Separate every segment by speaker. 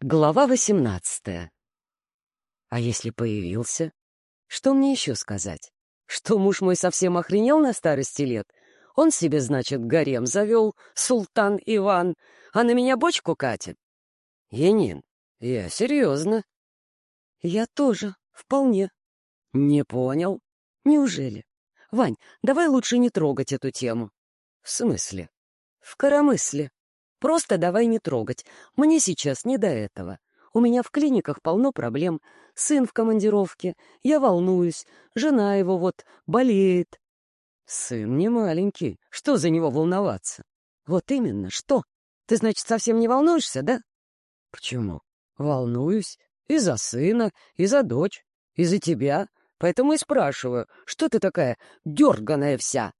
Speaker 1: Глава восемнадцатая. А если появился? Что мне еще сказать? Что муж мой совсем охренел на старости лет? Он себе, значит, гарем завел, султан Иван, а на меня бочку катит? Янин, я серьезно. Я тоже, вполне. Не понял. Неужели? Вань, давай лучше не трогать эту тему. В смысле? В коромысле. Просто давай не трогать. Мне сейчас не до этого. У меня в клиниках полно проблем. Сын в командировке. Я волнуюсь. Жена его вот болеет. Сын не маленький. Что за него волноваться? Вот именно, что? Ты, значит, совсем не волнуешься, да? Почему? Волнуюсь. И за сына, и за дочь, и за тебя. Поэтому и спрашиваю, что ты такая дерганая вся?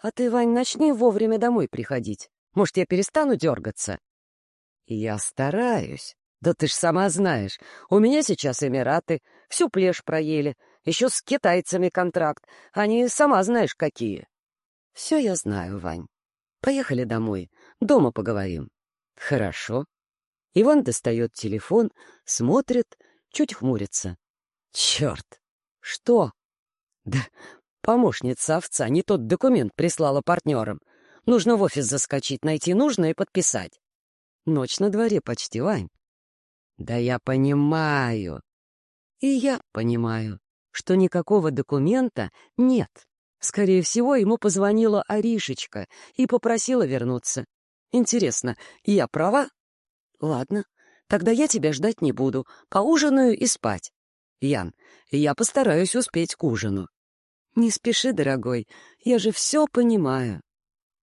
Speaker 1: А ты, Вань, начни вовремя домой приходить. Может, я перестану дергаться? Я стараюсь. Да ты ж сама знаешь, у меня сейчас Эмираты, всю плешь проели, еще с китайцами контракт, они сама знаешь какие. Все я знаю, Вань. Поехали домой, дома поговорим. Хорошо. Иван достает телефон, смотрит, чуть хмурится. Черт! Что? Да помощница овца не тот документ прислала партнерам. Нужно в офис заскочить, найти нужное и подписать. Ночь на дворе почти, Вань. Да я понимаю. И я понимаю, что никакого документа нет. Скорее всего, ему позвонила Аришечка и попросила вернуться. Интересно, я права? Ладно, тогда я тебя ждать не буду. Поужинаю и спать. Ян, я постараюсь успеть к ужину. Не спеши, дорогой, я же все понимаю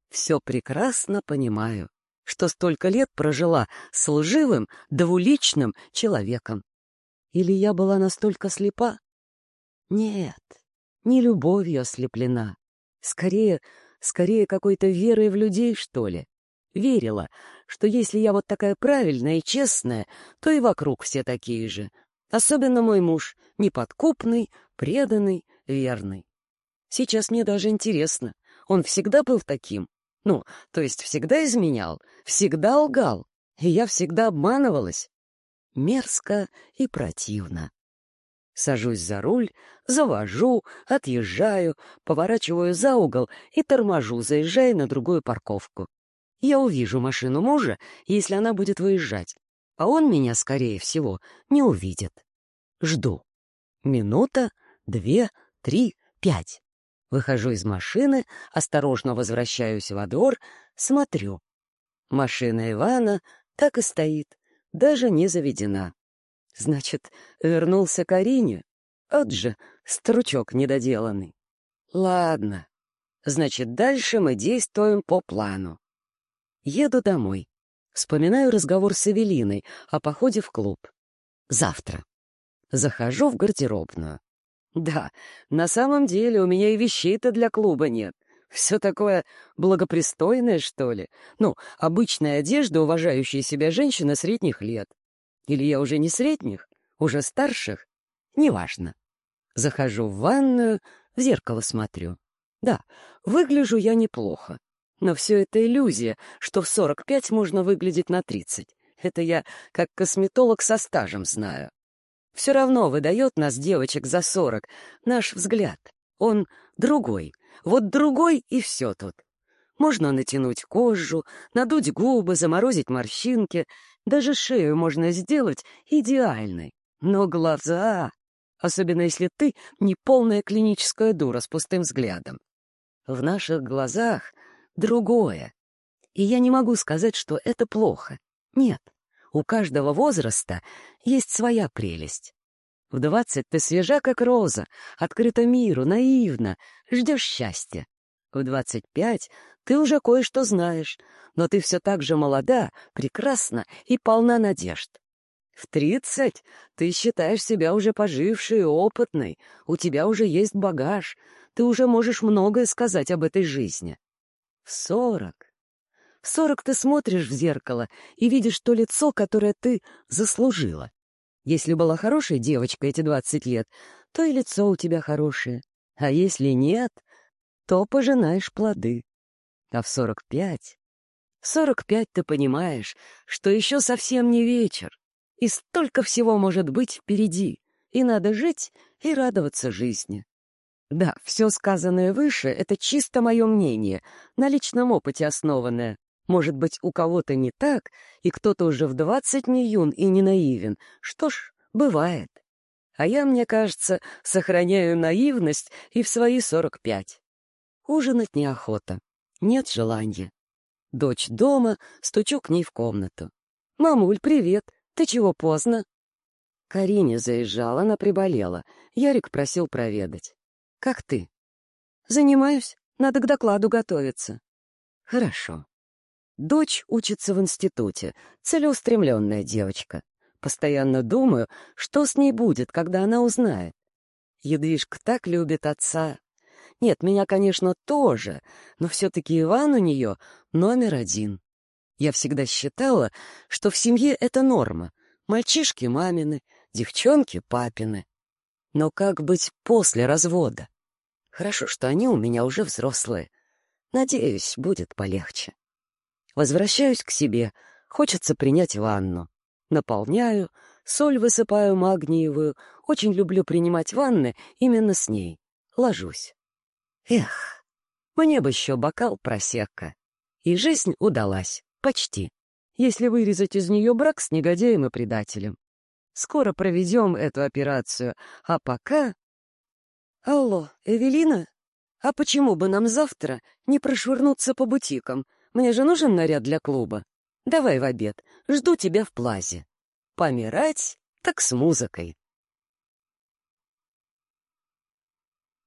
Speaker 1: все прекрасно понимаю, что столько лет прожила с лживым, двуличным человеком. Или я была настолько слепа? Нет, не любовью ослеплена. Скорее, скорее какой-то верой в людей, что ли. Верила, что если я вот такая правильная и честная, то и вокруг все такие же. Особенно мой муж, неподкупный, преданный, верный. Сейчас мне даже интересно, он всегда был таким ну, то есть всегда изменял, всегда лгал, и я всегда обманывалась. Мерзко и противно. Сажусь за руль, завожу, отъезжаю, поворачиваю за угол и торможу, заезжая на другую парковку. Я увижу машину мужа, если она будет выезжать, а он меня, скорее всего, не увидит. Жду. Минута, две, три, пять. Выхожу из машины, осторожно возвращаюсь во двор, смотрю. Машина Ивана так и стоит, даже не заведена. Значит, вернулся к Арине? От же, стручок недоделанный. Ладно. Значит, дальше мы действуем по плану. Еду домой. Вспоминаю разговор с Эвелиной о походе в клуб. Завтра. Захожу в гардеробную. Да, на самом деле у меня и вещей-то для клуба нет. Все такое благопристойное, что ли. Ну, обычная одежда, уважающая себя женщина средних лет. Или я уже не средних, уже старших? Неважно. Захожу в ванную, в зеркало смотрю. Да, выгляжу я неплохо. Но все это иллюзия, что в 45 можно выглядеть на 30. Это я как косметолог со стажем знаю. Все равно выдает нас, девочек, за сорок, наш взгляд. Он другой. Вот другой и все тут. Можно натянуть кожу, надуть губы, заморозить морщинки. Даже шею можно сделать идеальной. Но глаза... Особенно если ты не полная клиническая дура с пустым взглядом. В наших глазах другое. И я не могу сказать, что это плохо. Нет. У каждого возраста есть своя прелесть. В двадцать ты свежа, как роза, открыта миру, наивна, ждешь счастья. В двадцать пять ты уже кое-что знаешь, но ты все так же молода, прекрасна и полна надежд. В тридцать ты считаешь себя уже пожившей опытной, у тебя уже есть багаж, ты уже можешь многое сказать об этой жизни. В сорок в сорок ты смотришь в зеркало и видишь то лицо, которое ты заслужила. Если была хорошая девочка эти двадцать лет, то и лицо у тебя хорошее. А если нет, то пожинаешь плоды. А в сорок пять... В сорок пять ты понимаешь, что еще совсем не вечер. И столько всего может быть впереди. И надо жить и радоваться жизни. Да, все сказанное выше — это чисто мое мнение, на личном опыте основанное. Может быть, у кого-то не так, и кто-то уже в двадцать не юн и не наивен. Что ж, бывает. А я, мне кажется, сохраняю наивность и в свои сорок пять. Ужинать неохота. Нет желания. Дочь дома, стучу к ней в комнату. «Мамуль, привет! Ты чего поздно?» Карине заезжала, она приболела. Ярик просил проведать. «Как ты?» «Занимаюсь. Надо к докладу готовиться». «Хорошо». Дочь учится в институте, целеустремленная девочка. Постоянно думаю, что с ней будет, когда она узнает. Едвижка так любит отца. Нет, меня, конечно, тоже, но все-таки Иван у нее номер один. Я всегда считала, что в семье это норма. Мальчишки мамины, девчонки папины. Но как быть после развода? Хорошо, что они у меня уже взрослые. Надеюсь, будет полегче. Возвращаюсь к себе. Хочется принять ванну. Наполняю, соль высыпаю магниевую. Очень люблю принимать ванны именно с ней. Ложусь. Эх, мне бы еще бокал просека. И жизнь удалась. Почти. Если вырезать из нее брак с негодяем и предателем. Скоро проведем эту операцию, а пока... Алло, Эвелина? А почему бы нам завтра не прошвырнуться по бутикам? Мне же нужен наряд для клуба. Давай в обед. Жду тебя в плазе. Помирать так с музыкой.